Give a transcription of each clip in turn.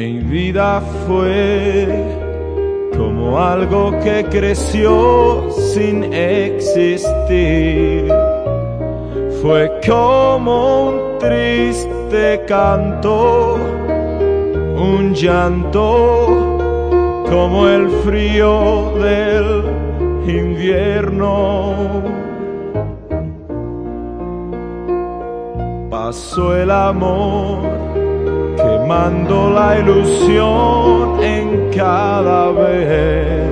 vida fue como algo que creció sin existir. Fue como un triste canto, un llanto, como el frío del invierno. Pasó el amor quemando la ilusión en cada vez.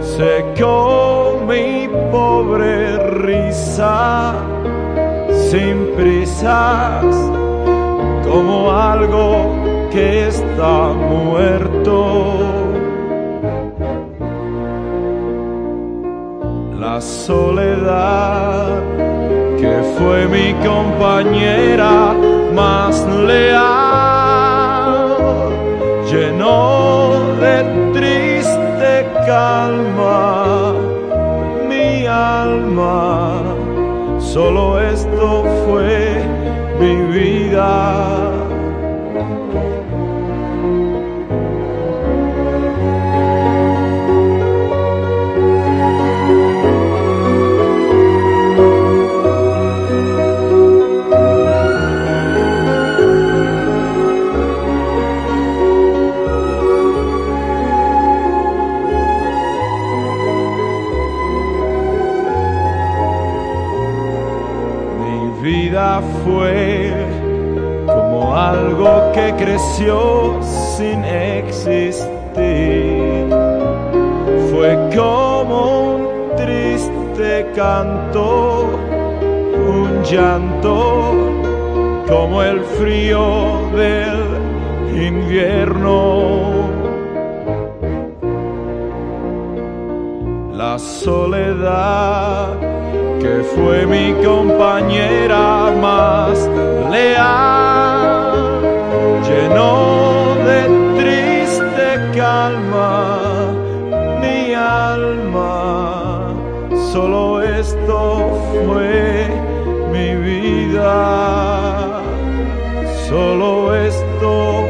Secó mi pobre risa sin prisas, como algo que está muerto. La soledad que fue mi compañera más leal, llenó de triste calma mi alma. Solo esto vida fue como algo que creció sin existir. Fue como un triste canto, un llanto, como el frío del invierno. soledad que fue mi compañera más leal, llenó de triste calma mi alma, solo esto fue mi vida, solo esto